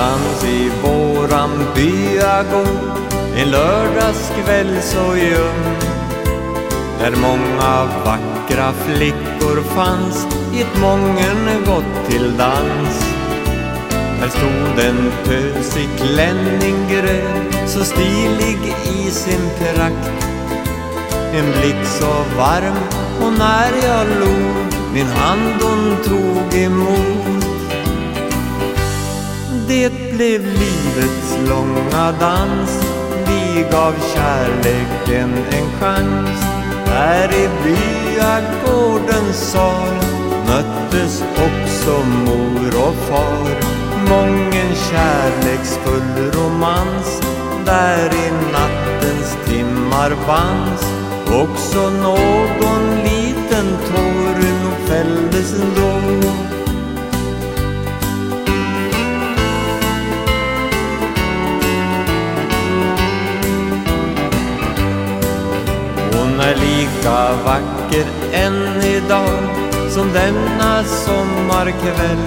Fanns i våran byagård en lördagskväll så ljum där många vackra flickor fanns i ett mången gått till dans. Där stod en pös i klänning grön, så stilig i sin prakt. En blick så varm och när jag log, min hand hon tog emot. Det blev livets långa dans, vi gav kärleken en chans. Här i byagårdens sal möttes också mor och far. Mången kärleksfull romans där i nattens timmar bands. Också någon liten tår nog fälldes då. Är lika vacker än idag som denna sommarkväll.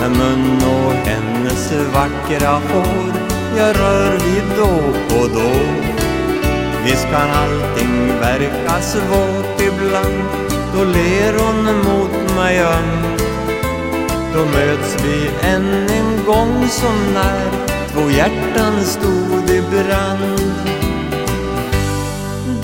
Med mun och hennes vackra hår jag rör vid då och då. Visst kan allting verka svårt ibland, då ler hon mot mig ömt. Då möts vi än en gång som när två hjärtan stod i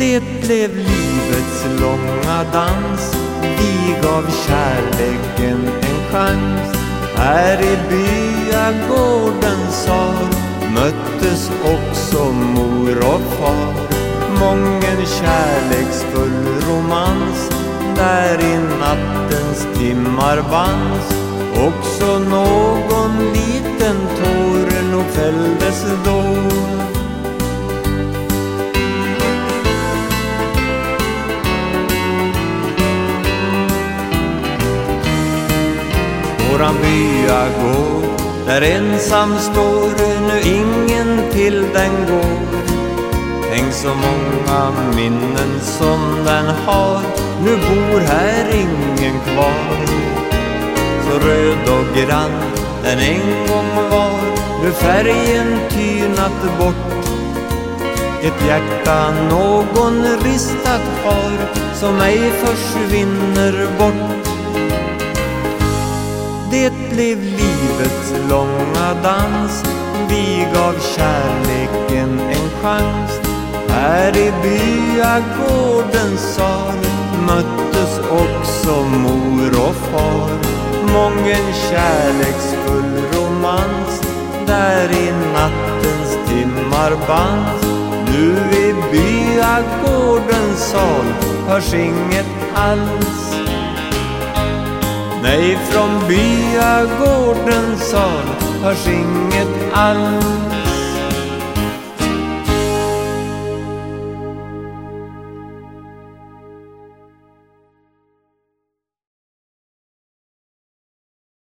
det blev livets långa dans. Vi gav kärleken en chans. Här i byagården sal Möttes också mor och far. Mången kärleksfull romans Där i nattens timmar vanns. Också någon liten tår nog fälldes då. Våran byagård där ensam står nu ingen till den går. Tänk så många minnen som den har. Nu bor här ingen kvar. Så röd och grann den en gång var. Nu färgen tynat bort. Ett hjärta någon ristat har Som ej försvinner bort blev livets långa dans. Vi gav kärleken en chans. Här i byagårdens sal Möttes också mor och far. Mången kärleksfull romans Där i nattens timmar bands Nu i byagårdens sal Hörs inget alls. Nej, från byagårdens sal hörs inget alls.